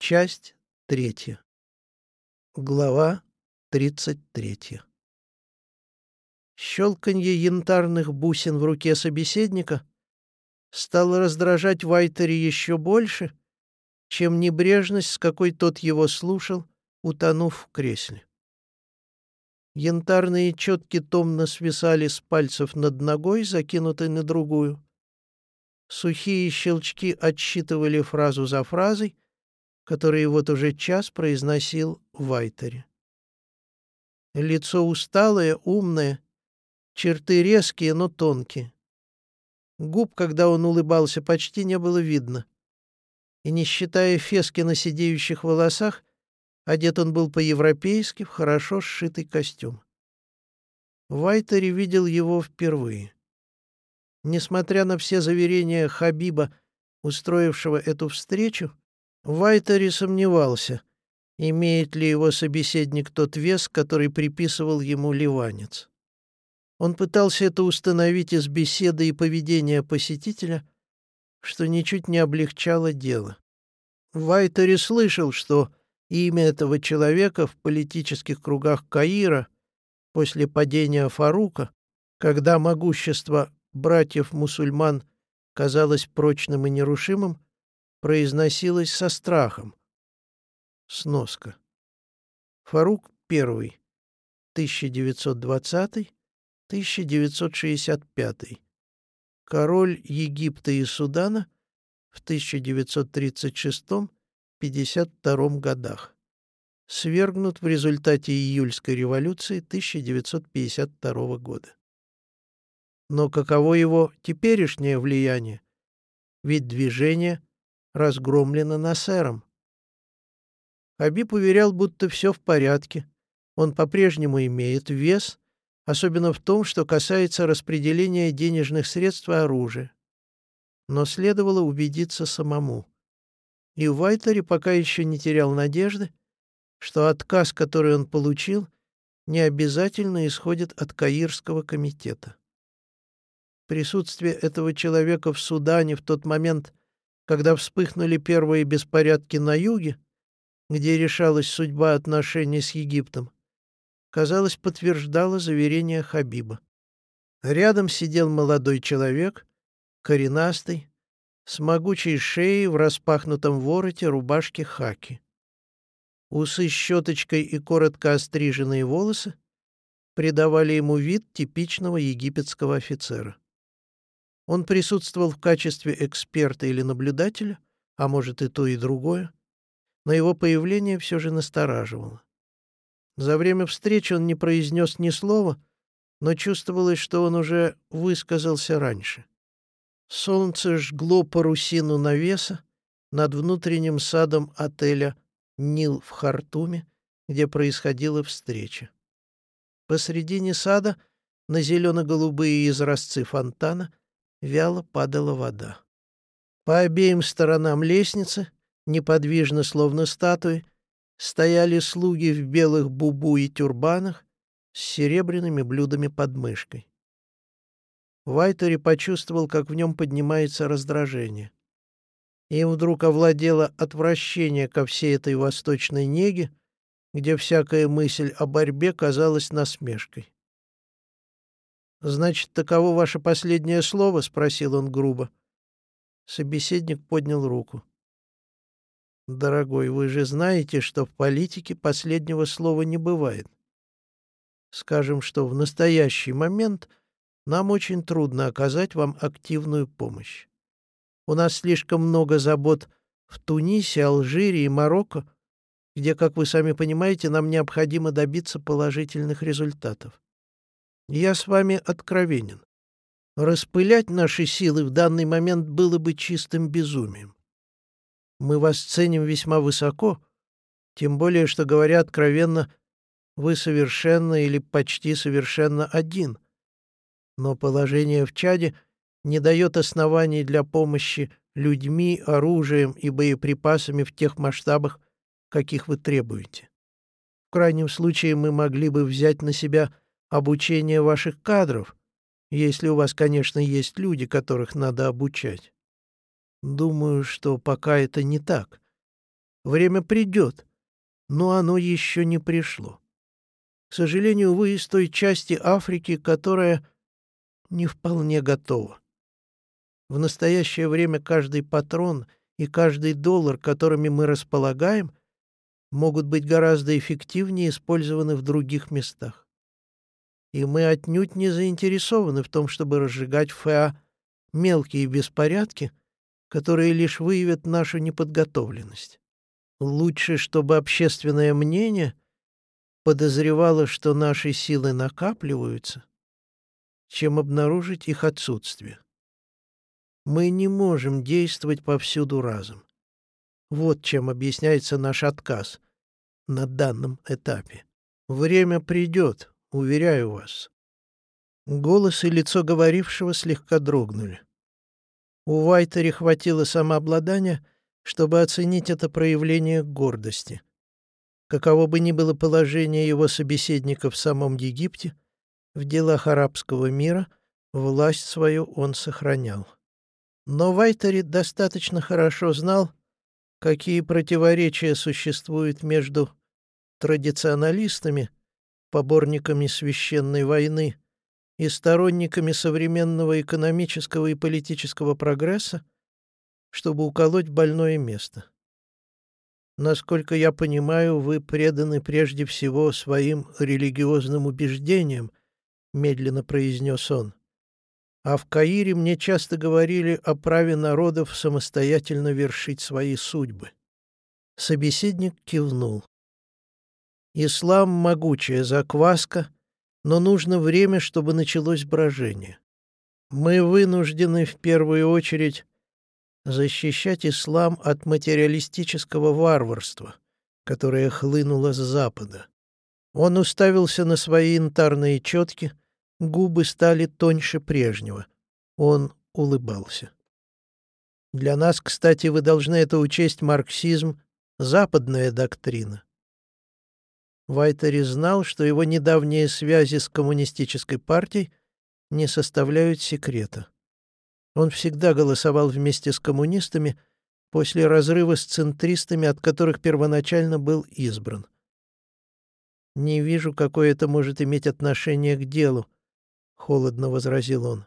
Часть третья. Глава тридцать третья. Щелканье янтарных бусин в руке собеседника стало раздражать Вайтери еще больше, чем небрежность, с какой тот его слушал, утонув в кресле. Янтарные четки томно свисали с пальцев над ногой, закинутой на другую. Сухие щелчки отсчитывали фразу за фразой — который вот уже час произносил Вайтере. Лицо усталое, умное, черты резкие, но тонкие. Губ, когда он улыбался, почти не было видно. И не считая фески на сидеющих волосах, одет он был по-европейски в хорошо сшитый костюм. Вайтери видел его впервые. Несмотря на все заверения Хабиба, устроившего эту встречу, Вайтери сомневался, имеет ли его собеседник тот вес, который приписывал ему ливанец. Он пытался это установить из беседы и поведения посетителя, что ничуть не облегчало дело. Вайтери слышал, что имя этого человека в политических кругах Каира после падения Фарука, когда могущество братьев-мусульман казалось прочным и нерушимым, произносилось со страхом. Сноска. Фарук I, 1920-1965. Король Египта и Судана в 1936-52 годах. Свергнут в результате июльской революции 1952 года. Но каково его теперешнее влияние? Ведь движение разгромлена Насером. Хабиб уверял, будто все в порядке. Он по-прежнему имеет вес, особенно в том, что касается распределения денежных средств и оружия. Но следовало убедиться самому. И Вайтери пока еще не терял надежды, что отказ, который он получил, не обязательно исходит от Каирского комитета. Присутствие этого человека в Судане в тот момент, когда вспыхнули первые беспорядки на юге, где решалась судьба отношений с Египтом, казалось, подтверждало заверение Хабиба. Рядом сидел молодой человек, коренастый, с могучей шеей в распахнутом вороте рубашки хаки. Усы с щеточкой и коротко остриженные волосы придавали ему вид типичного египетского офицера. Он присутствовал в качестве эксперта или наблюдателя, а может и то, и другое, но его появление все же настораживало. За время встречи он не произнес ни слова, но чувствовалось, что он уже высказался раньше. Солнце жгло парусину навеса над внутренним садом отеля «Нил» в Хартуме, где происходила встреча. Посредине сада, на зелено-голубые изразцы фонтана, вяло падала вода. По обеим сторонам лестницы, неподвижно словно статуи, стояли слуги в белых бубу и тюрбанах с серебряными блюдами под мышкой. Вайтери почувствовал, как в нем поднимается раздражение. Им вдруг овладело отвращение ко всей этой восточной неге, где всякая мысль о борьбе казалась насмешкой. «Значит, таково ваше последнее слово?» — спросил он грубо. Собеседник поднял руку. «Дорогой, вы же знаете, что в политике последнего слова не бывает. Скажем, что в настоящий момент нам очень трудно оказать вам активную помощь. У нас слишком много забот в Тунисе, Алжире и Марокко, где, как вы сами понимаете, нам необходимо добиться положительных результатов. Я с вами откровенен. Распылять наши силы в данный момент было бы чистым безумием. Мы вас ценим весьма высоко, тем более, что, говоря откровенно, вы совершенно или почти совершенно один. Но положение в Чаде не дает оснований для помощи людьми, оружием и боеприпасами в тех масштабах, каких вы требуете. В крайнем случае мы могли бы взять на себя обучение ваших кадров, если у вас, конечно, есть люди, которых надо обучать. Думаю, что пока это не так. Время придет, но оно еще не пришло. К сожалению, вы из той части Африки, которая не вполне готова. В настоящее время каждый патрон и каждый доллар, которыми мы располагаем, могут быть гораздо эффективнее использованы в других местах. И мы отнюдь не заинтересованы в том, чтобы разжигать в ФА мелкие беспорядки, которые лишь выявят нашу неподготовленность. Лучше, чтобы общественное мнение подозревало, что наши силы накапливаются, чем обнаружить их отсутствие. Мы не можем действовать повсюду разом. Вот чем объясняется наш отказ на данном этапе. Время придет, уверяю вас. Голос и лицо говорившего слегка дрогнули. У Вайтери хватило самообладания, чтобы оценить это проявление гордости. Каково бы ни было положение его собеседника в самом Египте, в делах арабского мира власть свою он сохранял. Но Вайтери достаточно хорошо знал, какие противоречия существуют между традиционалистами, поборниками священной войны, и сторонниками современного экономического и политического прогресса, чтобы уколоть больное место. Насколько я понимаю, вы преданы прежде всего своим религиозным убеждениям, медленно произнес он. А в Каире мне часто говорили о праве народов самостоятельно вершить свои судьбы. Собеседник кивнул. Ислам — могучая закваска, но нужно время, чтобы началось брожение. Мы вынуждены в первую очередь защищать ислам от материалистического варварства, которое хлынуло с запада. Он уставился на свои янтарные четки, губы стали тоньше прежнего. Он улыбался. Для нас, кстати, вы должны это учесть марксизм — западная доктрина. Вайтери знал, что его недавние связи с коммунистической партией не составляют секрета. Он всегда голосовал вместе с коммунистами после разрыва с центристами, от которых первоначально был избран. «Не вижу, какое это может иметь отношение к делу», — холодно возразил он.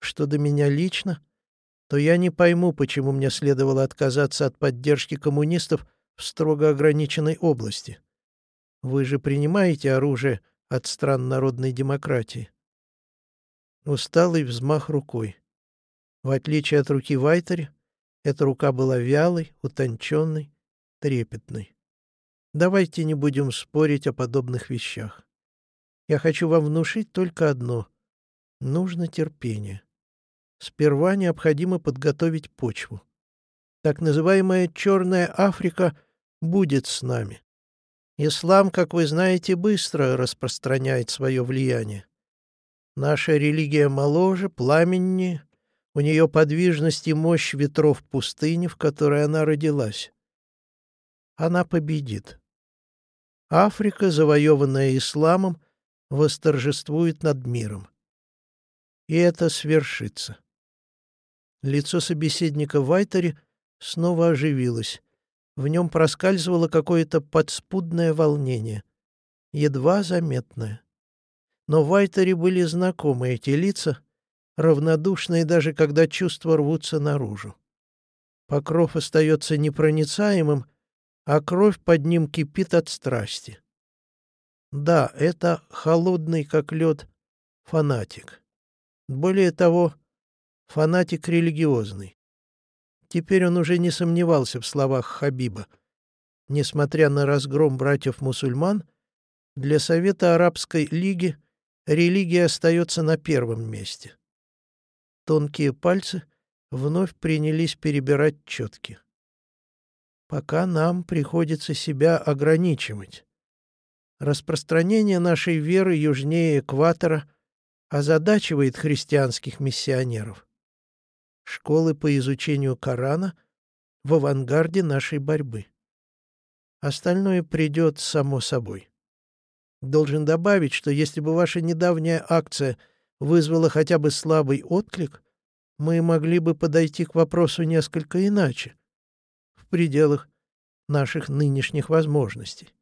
«Что до меня лично, то я не пойму, почему мне следовало отказаться от поддержки коммунистов в строго ограниченной области». Вы же принимаете оружие от стран народной демократии. Усталый взмах рукой. В отличие от руки Вайтери, эта рука была вялой, утонченной, трепетной. Давайте не будем спорить о подобных вещах. Я хочу вам внушить только одно. Нужно терпение. Сперва необходимо подготовить почву. Так называемая «Черная Африка» будет с нами. Ислам, как вы знаете, быстро распространяет свое влияние. Наша религия моложе, пламеннее, у нее подвижность и мощь ветров пустыни, в которой она родилась. Она победит. Африка, завоеванная исламом, восторжествует над миром. И это свершится. Лицо собеседника Вайтери снова оживилось. В нем проскальзывало какое-то подспудное волнение, едва заметное. Но в Вайтере были знакомы эти лица, равнодушные даже когда чувства рвутся наружу. Покров остается непроницаемым, а кровь под ним кипит от страсти. Да, это холодный, как лед, фанатик. Более того, фанатик религиозный. Теперь он уже не сомневался в словах Хабиба. Несмотря на разгром братьев-мусульман, для Совета Арабской Лиги религия остается на первом месте. Тонкие пальцы вновь принялись перебирать четки. Пока нам приходится себя ограничивать. Распространение нашей веры южнее экватора озадачивает христианских миссионеров школы по изучению Корана в авангарде нашей борьбы. Остальное придет само собой. Должен добавить, что если бы ваша недавняя акция вызвала хотя бы слабый отклик, мы могли бы подойти к вопросу несколько иначе, в пределах наших нынешних возможностей.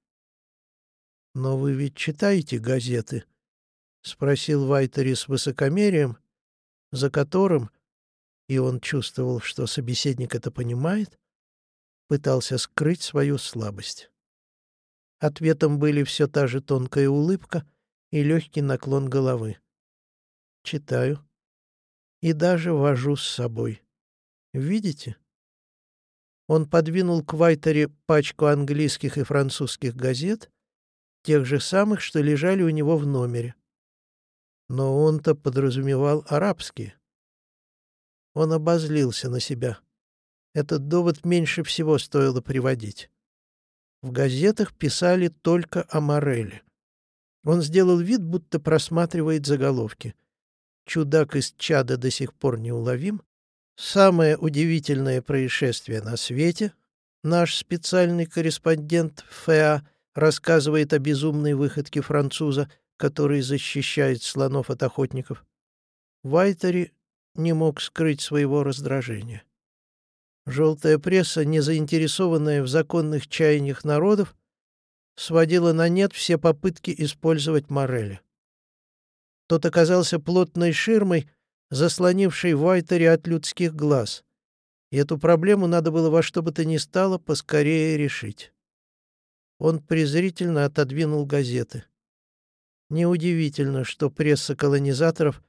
«Но вы ведь читаете газеты?» — спросил Вайтери с высокомерием, за которым, и он чувствовал, что собеседник это понимает, пытался скрыть свою слабость. Ответом были все та же тонкая улыбка и легкий наклон головы. «Читаю. И даже вожу с собой. Видите?» Он подвинул к Вайтере пачку английских и французских газет, тех же самых, что лежали у него в номере. Но он-то подразумевал арабские. Он обозлился на себя. Этот довод меньше всего стоило приводить. В газетах писали только о Мореле. Он сделал вид, будто просматривает заголовки. «Чудак из чада до сих пор неуловим», «Самое удивительное происшествие на свете», наш специальный корреспондент ФА рассказывает о безумной выходке француза, который защищает слонов от охотников. Вайтери не мог скрыть своего раздражения. Желтая пресса, не заинтересованная в законных чаяниях народов, сводила на нет все попытки использовать Мореля. Тот оказался плотной ширмой, заслонившей Вайтери от людских глаз, и эту проблему надо было во что бы то ни стало поскорее решить. Он презрительно отодвинул газеты. Неудивительно, что пресса колонизаторов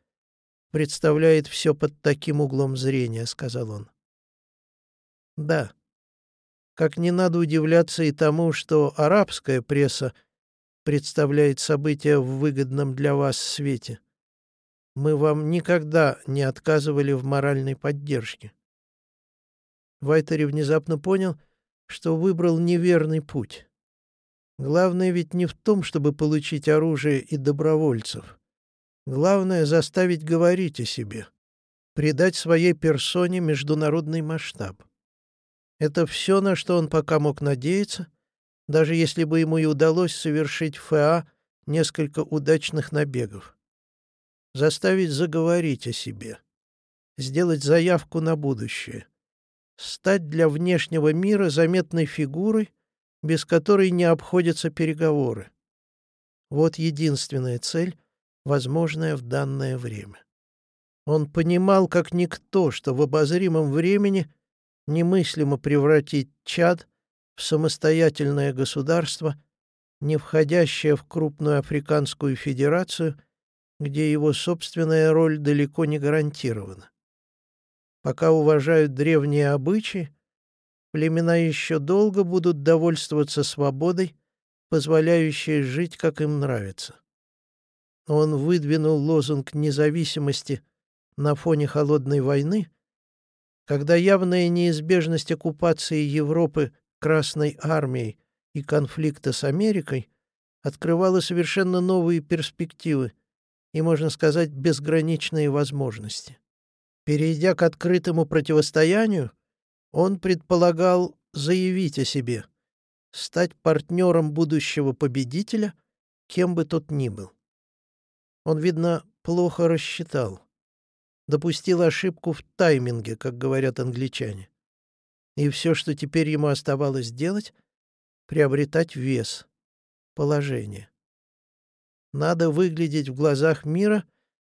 представляет все под таким углом зрения, сказал он. Да. Как не надо удивляться и тому, что арабская пресса представляет события в выгодном для вас свете. Мы вам никогда не отказывали в моральной поддержке. Вайтери внезапно понял, что выбрал неверный путь. Главное ведь не в том, чтобы получить оружие и добровольцев. Главное — заставить говорить о себе, придать своей персоне международный масштаб. Это все, на что он пока мог надеяться, даже если бы ему и удалось совершить ФА несколько удачных набегов. Заставить заговорить о себе, сделать заявку на будущее, стать для внешнего мира заметной фигурой, без которой не обходятся переговоры. Вот единственная цель, возможная в данное время. Он понимал, как никто, что в обозримом времени немыслимо превратить Чад в самостоятельное государство, не входящее в крупную африканскую федерацию, где его собственная роль далеко не гарантирована. Пока уважают древние обычаи, племена еще долго будут довольствоваться свободой, позволяющей жить, как им нравится. Он выдвинул лозунг независимости на фоне холодной войны, когда явная неизбежность оккупации Европы Красной армией и конфликта с Америкой открывала совершенно новые перспективы и, можно сказать, безграничные возможности. Перейдя к открытому противостоянию, он предполагал заявить о себе, стать партнером будущего победителя, кем бы тот ни был. Он, видно, плохо рассчитал. Допустил ошибку в тайминге, как говорят англичане. И все, что теперь ему оставалось делать, приобретать вес, положение. Надо выглядеть в глазах мира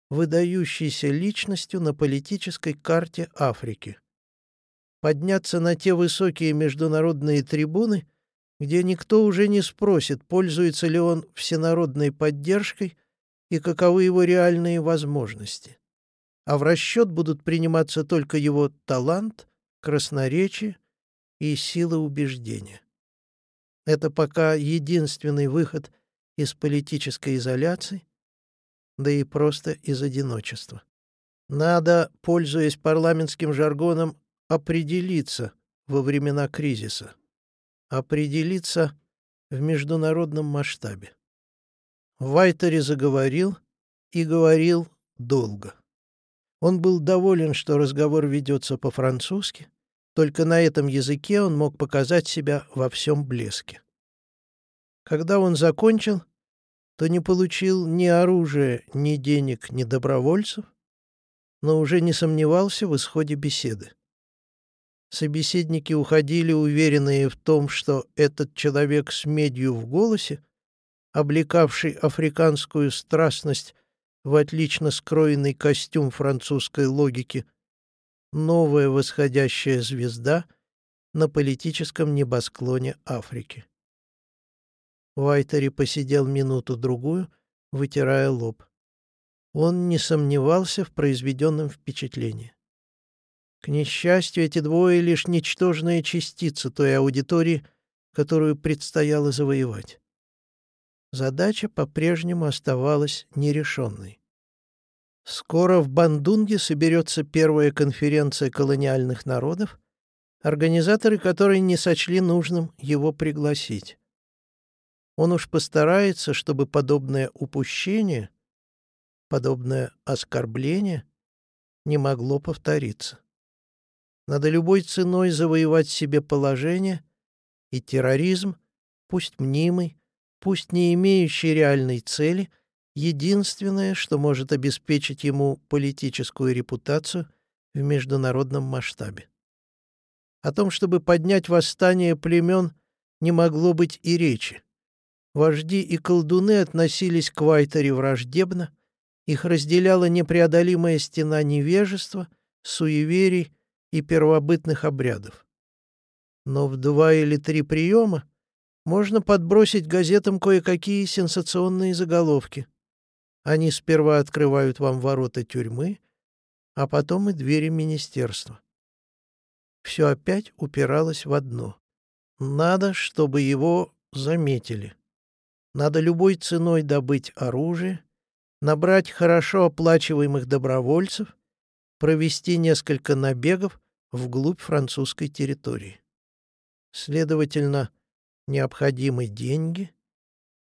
выдающейся личностью на политической карте Африки подняться на те высокие международные трибуны, где никто уже не спросит, пользуется ли он всенародной поддержкой и каковы его реальные возможности. А в расчет будут приниматься только его талант, красноречие и сила убеждения. Это пока единственный выход из политической изоляции, да и просто из одиночества. Надо, пользуясь парламентским жаргоном, определиться во времена кризиса, определиться в международном масштабе. Вайтери заговорил и говорил долго. Он был доволен, что разговор ведется по-французски, только на этом языке он мог показать себя во всем блеске. Когда он закончил, то не получил ни оружия, ни денег, ни добровольцев, но уже не сомневался в исходе беседы. Собеседники уходили, уверенные в том, что этот человек с медью в голосе, облекавший африканскую страстность в отлично скроенный костюм французской логики, новая восходящая звезда на политическом небосклоне Африки. Вайтери посидел минуту-другую, вытирая лоб. Он не сомневался в произведенном впечатлении. К несчастью, эти двое — лишь ничтожная частица той аудитории, которую предстояло завоевать. Задача по-прежнему оставалась нерешенной. Скоро в Бандунге соберется первая конференция колониальных народов, организаторы которой не сочли нужным его пригласить. Он уж постарается, чтобы подобное упущение, подобное оскорбление не могло повториться. Надо любой ценой завоевать себе положение, и терроризм, пусть мнимый, пусть не имеющий реальной цели, единственное, что может обеспечить ему политическую репутацию в международном масштабе. О том, чтобы поднять восстание племен, не могло быть и речи. Вожди и колдуны относились к Вайтере враждебно, их разделяла непреодолимая стена невежества, суеверий и первобытных обрядов. Но в два или три приема можно подбросить газетам кое-какие сенсационные заголовки. Они сперва открывают вам ворота тюрьмы, а потом и двери министерства. Все опять упиралось в одно. Надо, чтобы его заметили. Надо любой ценой добыть оружие, набрать хорошо оплачиваемых добровольцев, провести несколько набегов вглубь французской территории. Следовательно, необходимы деньги,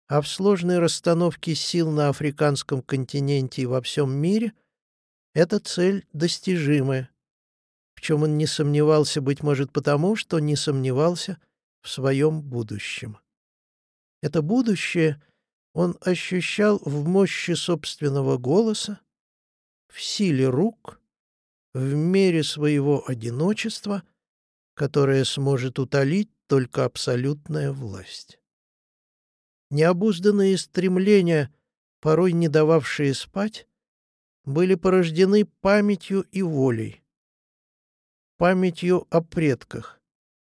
а в сложной расстановке сил на африканском континенте и во всем мире эта цель достижимая, в чем он не сомневался, быть может, потому, что не сомневался в своем будущем. Это будущее он ощущал в мощи собственного голоса, в силе рук, в мере своего одиночества, которое сможет утолить только абсолютная власть. Необузданные стремления, порой не дававшие спать, были порождены памятью и волей. Памятью о предках,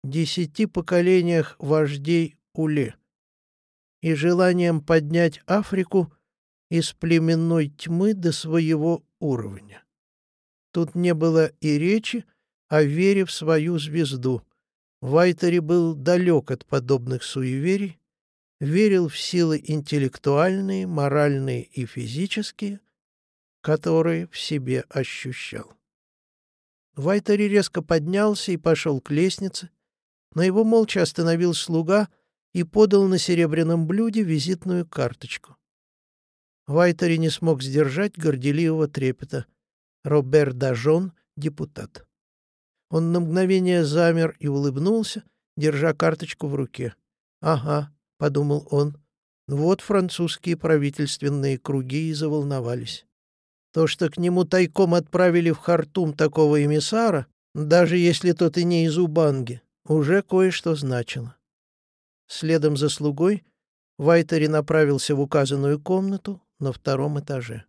десяти поколениях вождей Уле и желанием поднять Африку из племенной тьмы до своего уровня. Тут не было и речи о вере в свою звезду. Вайтери был далек от подобных суеверий, верил в силы интеллектуальные, моральные и физические, которые в себе ощущал. Вайтери резко поднялся и пошел к лестнице, но его молча остановил слуга — и подал на серебряном блюде визитную карточку. Вайтери не смог сдержать горделивого трепета. Робер Дажон, депутат. Он на мгновение замер и улыбнулся, держа карточку в руке. «Ага», — подумал он, — «вот французские правительственные круги и заволновались. То, что к нему тайком отправили в Хартум такого эмиссара, даже если тот и не из Убанги, уже кое-что значило. Следом за слугой Вайтери направился в указанную комнату на втором этаже.